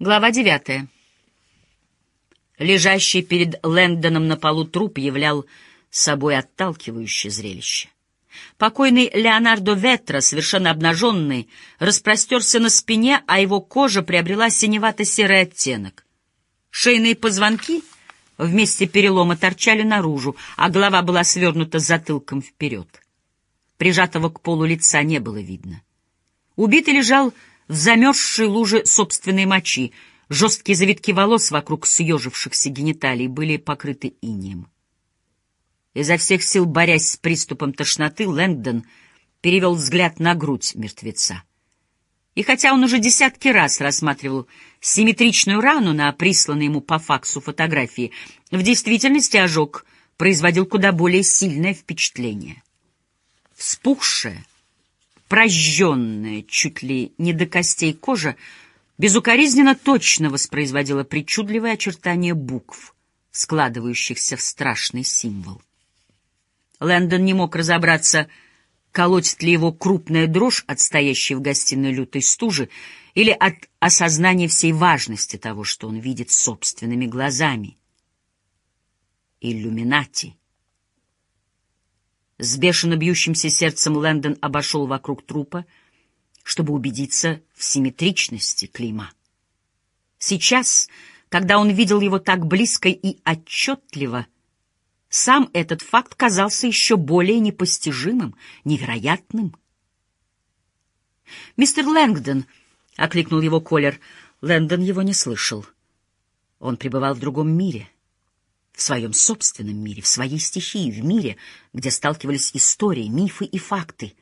Глава девятая. Лежащий перед Лэндоном на полу труп являл собой отталкивающее зрелище. Покойный Леонардо Ветра, совершенно обнаженный, распростерся на спине, а его кожа приобрела синевато-серый оттенок. Шейные позвонки в месте перелома торчали наружу, а голова была свернута затылком вперед. Прижатого к полу лица не было видно. Убитый лежал в замерзшей луже собственной мочи. Жесткие завитки волос вокруг съежившихся гениталий были покрыты инием. Изо всех сил борясь с приступом тошноты, Лэнгдон перевел взгляд на грудь мертвеца. И хотя он уже десятки раз рассматривал симметричную рану на присланной ему по факсу фотографии, в действительности ожог производил куда более сильное впечатление. Вспухшая, прожженная, чуть ли не до костей кожа, безукоризненно точно воспроизводила причудливые очертания букв, складывающихся в страшный символ. Лэндон не мог разобраться, колотит ли его крупная дрожь от стоящей в гостиной лютой стужи или от осознания всей важности того, что он видит собственными глазами. Иллюминати. С бешено бьющимся сердцем Лэндон обошел вокруг трупа, чтобы убедиться в симметричности клейма. Сейчас, когда он видел его так близко и отчетливо, сам этот факт казался еще более непостижимым, невероятным. «Мистер Лэнгдон!» — окликнул его Колер. Лэндон его не слышал. Он пребывал в другом мире — в своем собственном мире, в своей стихии, в мире, где сталкивались истории, мифы и факты.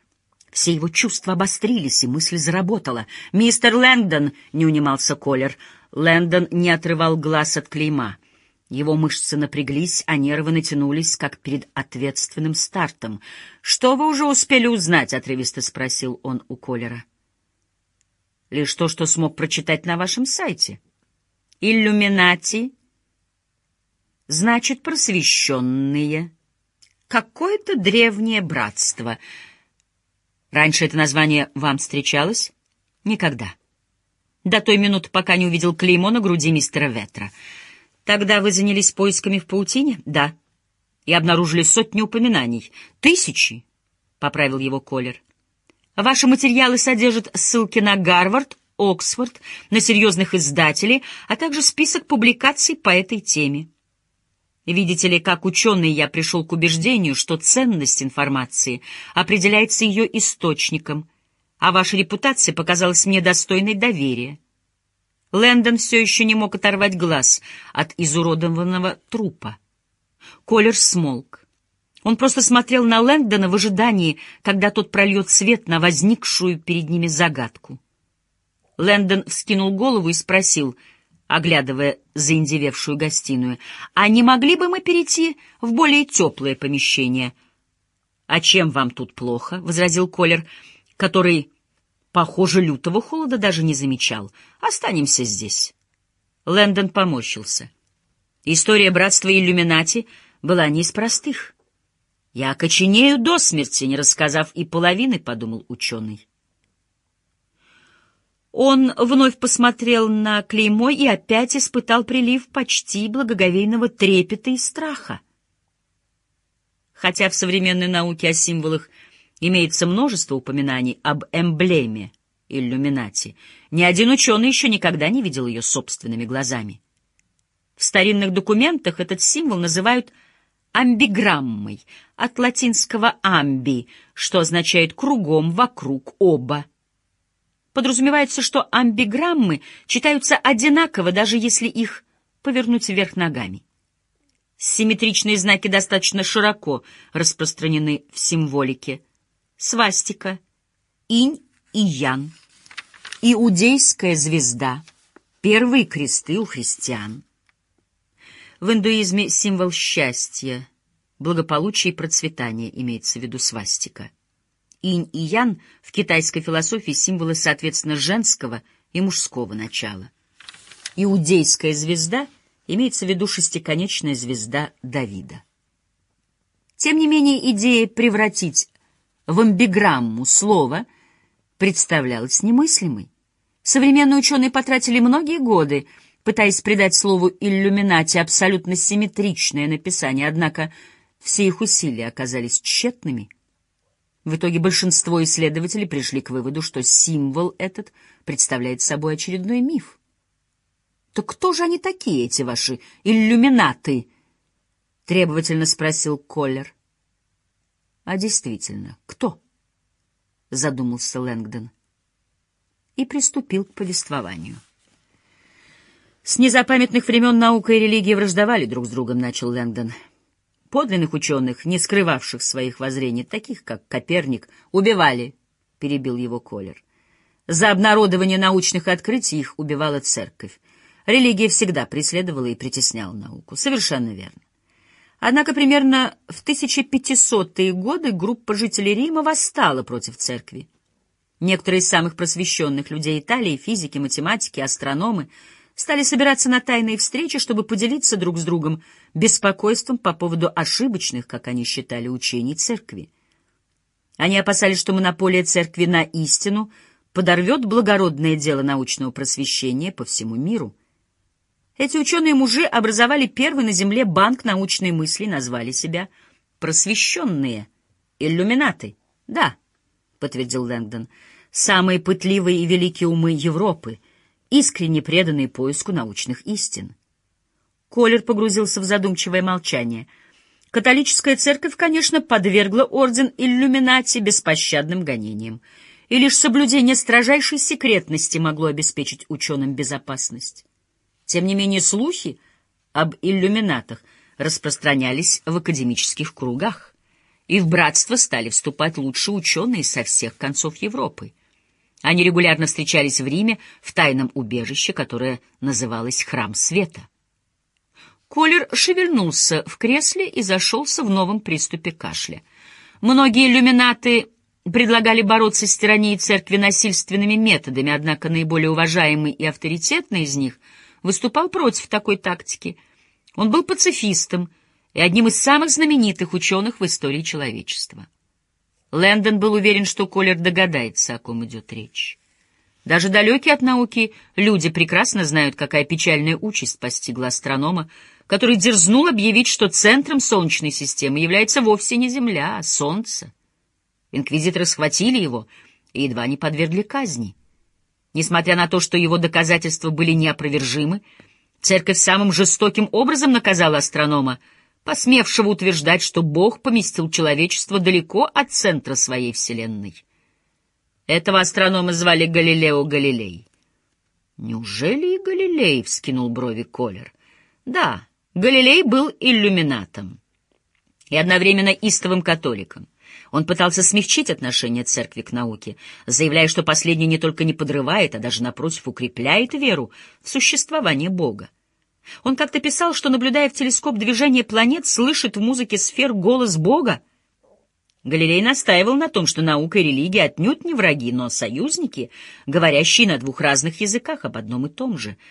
Все его чувства обострились, и мысль заработала. «Мистер Лэндон!» — не унимался Колер. Лэндон не отрывал глаз от клейма. Его мышцы напряглись, а нервы натянулись, как перед ответственным стартом. «Что вы уже успели узнать?» — отрывисто спросил он у Колера. «Лишь то, что смог прочитать на вашем сайте. Иллюминати значит просвещенные. Какое-то древнее братство. Раньше это название вам встречалось? Никогда. До той минуты, пока не увидел клеймо на груди мистера Ветра. Тогда вы занялись поисками в паутине? Да. И обнаружили сотни упоминаний. Тысячи, — поправил его Колер. Ваши материалы содержат ссылки на Гарвард, Оксфорд, на серьезных издателей, а также список публикаций по этой теме. Видите ли, как ученый я пришел к убеждению, что ценность информации определяется ее источником, а ваша репутация показалась мне достойной доверия. Лэндон все еще не мог оторвать глаз от изуродованного трупа. Колер смолк. Он просто смотрел на Лэндона в ожидании, когда тот прольет свет на возникшую перед ними загадку. Лэндон вскинул голову и спросил — оглядывая заиндевевшую гостиную. «А не могли бы мы перейти в более теплое помещение?» «А чем вам тут плохо?» — возразил Колер, который, похоже, лютого холода даже не замечал. «Останемся здесь». Лэндон поморщился. История братства иллюминати была не из простых. «Я окоченею до смерти, не рассказав и половины», — подумал ученый. Он вновь посмотрел на клеймо и опять испытал прилив почти благоговейного трепета и страха. Хотя в современной науке о символах имеется множество упоминаний об эмблеме иллюминати, ни один ученый еще никогда не видел ее собственными глазами. В старинных документах этот символ называют амбиграммой, от латинского «амби», что означает «кругом», «вокруг», «оба». Подразумевается, что амбиграммы читаются одинаково, даже если их повернуть вверх ногами. Симметричные знаки достаточно широко распространены в символике. Свастика, инь и ян, иудейская звезда, первые кресты у христиан. В индуизме символ счастья, благополучия и процветания имеется в виду свастика. Инь и Ян в китайской философии символы, соответственно, женского и мужского начала. Иудейская звезда имеется в виду шестиконечная звезда Давида. Тем не менее, идея превратить в амбиграмму слово представлялась немыслимой. Современные ученые потратили многие годы, пытаясь придать слову «иллюминати» абсолютно симметричное написание, однако все их усилия оказались тщетными. В итоге большинство исследователей пришли к выводу, что символ этот представляет собой очередной миф. «Так кто же они такие, эти ваши иллюминаты?» — требовательно спросил Коллер. «А действительно, кто?» — задумался Лэнгдон и приступил к повествованию. «С незапамятных времен наука и религия враждовали друг с другом», — начал Лэнгдон. Подлинных ученых, не скрывавших своих воззрений, таких как Коперник, убивали, — перебил его Колер. За обнародование научных открытий их убивала церковь. Религия всегда преследовала и притесняла науку. Совершенно верно. Однако примерно в 1500-е годы группа жителей Рима восстала против церкви. Некоторые из самых просвещенных людей Италии, физики, математики, астрономы — стали собираться на тайные встречи, чтобы поделиться друг с другом беспокойством по поводу ошибочных, как они считали, учений церкви. Они опасались, что монополия церкви на истину подорвет благородное дело научного просвещения по всему миру. Эти ученые-мужи образовали первый на Земле банк научной мысли, назвали себя «просвещенные», «иллюминаты». «Да», — подтвердил Лэнгдон, — «самые пытливые и великие умы Европы — искренне преданные поиску научных истин. Колер погрузился в задумчивое молчание. Католическая церковь, конечно, подвергла орден иллюминати беспощадным гонениям, и лишь соблюдение строжайшей секретности могло обеспечить ученым безопасность. Тем не менее, слухи об иллюминатах распространялись в академических кругах, и в братство стали вступать лучшие ученые со всех концов Европы. Они регулярно встречались в Риме в тайном убежище, которое называлось «Храм Света». Колер шевельнулся в кресле и зашелся в новом приступе кашля. Многие иллюминаты предлагали бороться с тиранией церкви насильственными методами, однако наиболее уважаемый и авторитетный из них выступал против такой тактики. Он был пацифистом и одним из самых знаменитых ученых в истории человечества. Лэндон был уверен, что Колер догадается, о ком идет речь. Даже далекие от науки люди прекрасно знают, какая печальная участь постигла астронома, который дерзнул объявить, что центром Солнечной системы является вовсе не Земля, а Солнце. Инквизиторы схватили его и едва не подвергли казни. Несмотря на то, что его доказательства были неопровержимы, церковь самым жестоким образом наказала астронома — посмевшего утверждать, что Бог поместил человечество далеко от центра своей Вселенной. Этого астронома звали Галилео Галилей. «Неужели и Галилей?» — вскинул брови Колер. «Да, Галилей был иллюминатом и одновременно истовым католиком. Он пытался смягчить отношение церкви к науке, заявляя, что последняя не только не подрывает, а даже, напротив, укрепляет веру в существование Бога. Он как-то писал, что, наблюдая в телескоп движение планет, слышит в музыке сфер голос Бога. Галилей настаивал на том, что наука и религия отнюдь не враги, но союзники, говорящие на двух разных языках об одном и том же —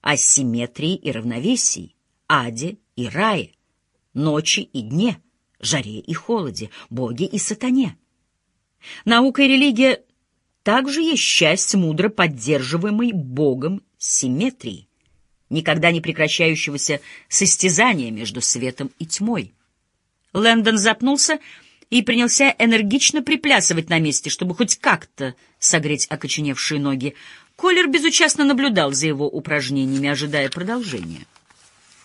о симметрии и равновесии, аде и рае, ночи и дне, жаре и холоде, боге и сатане. Наука и религия также есть часть мудро поддерживаемой Богом симметрии никогда не прекращающегося состязания между светом и тьмой. Лэндон запнулся и принялся энергично приплясывать на месте, чтобы хоть как-то согреть окоченевшие ноги. Колер безучастно наблюдал за его упражнениями, ожидая продолжения.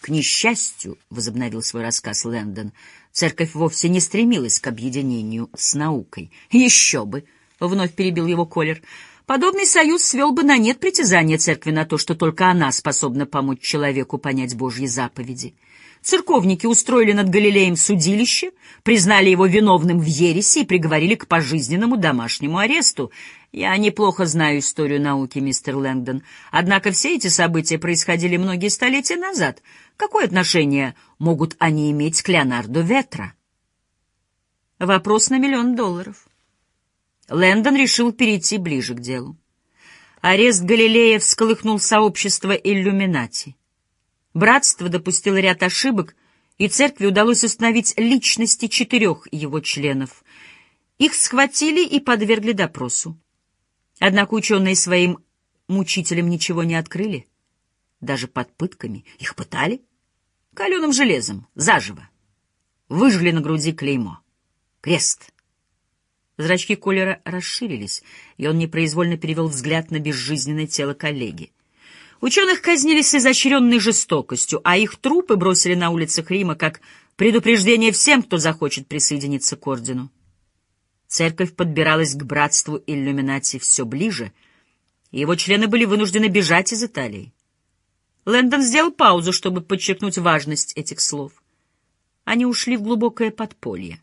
«К несчастью», — возобновил свой рассказ Лэндон, — «церковь вовсе не стремилась к объединению с наукой». «Еще бы!» — вновь перебил его Колер — Подобный союз свел бы на нет притязания церкви на то, что только она способна помочь человеку понять Божьи заповеди. Церковники устроили над Галилеем судилище, признали его виновным в ереси и приговорили к пожизненному домашнему аресту. Я неплохо знаю историю науки, мистер Лэнгдон. Однако все эти события происходили многие столетия назад. Какое отношение могут они иметь к Леонардо Ветра? Вопрос на миллион долларов. Лэндон решил перейти ближе к делу. Арест Галилея всколыхнул сообщество иллюминати. Братство допустило ряд ошибок, и церкви удалось установить личности четырех его членов. Их схватили и подвергли допросу. Однако ученые своим мучителям ничего не открыли? Даже под пытками. Их пытали? Каленым железом, заживо. Выжгли на груди клеймо. Крест. Зрачки Колера расширились, и он непроизвольно перевел взгляд на безжизненное тело коллеги. Ученых казнили с изощренной жестокостью, а их трупы бросили на улицах Рима как предупреждение всем, кто захочет присоединиться к ордену. Церковь подбиралась к братству иллюминати все ближе, и его члены были вынуждены бежать из Италии. Лэндон сделал паузу, чтобы подчеркнуть важность этих слов. Они ушли в глубокое подполье.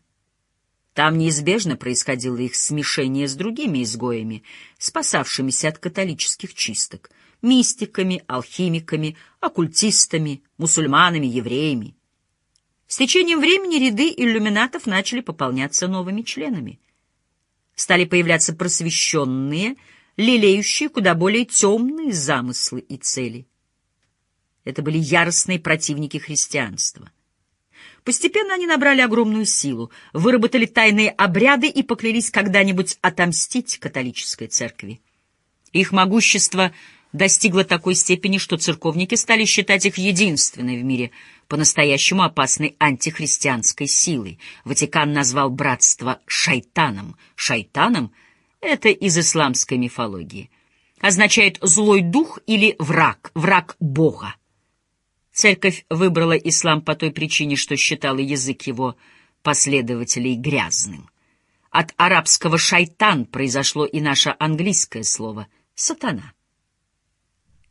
Там неизбежно происходило их смешение с другими изгоями, спасавшимися от католических чисток — мистиками, алхимиками, оккультистами, мусульманами, евреями. С течением времени ряды иллюминатов начали пополняться новыми членами. Стали появляться просвещенные, лелеющие куда более темные замыслы и цели. Это были яростные противники христианства. Постепенно они набрали огромную силу, выработали тайные обряды и поклялись когда-нибудь отомстить католической церкви. Их могущество — достигла такой степени, что церковники стали считать их единственной в мире по-настоящему опасной антихристианской силой. Ватикан назвал братство шайтаном. Шайтаном — это из исламской мифологии. Означает «злой дух» или «враг», «враг Бога». Церковь выбрала ислам по той причине, что считала язык его последователей грязным. От арабского «шайтан» произошло и наше английское слово «сатана».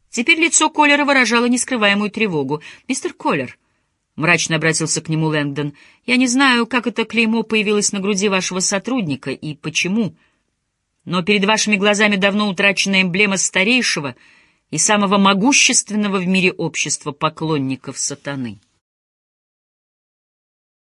Теперь лицо Коллера выражало нескрываемую тревогу. «Мистер Коллер», — мрачно обратился к нему Лэнгдон, — «я не знаю, как это клеймо появилось на груди вашего сотрудника и почему, но перед вашими глазами давно утрачена эмблема старейшего и самого могущественного в мире общества поклонников сатаны».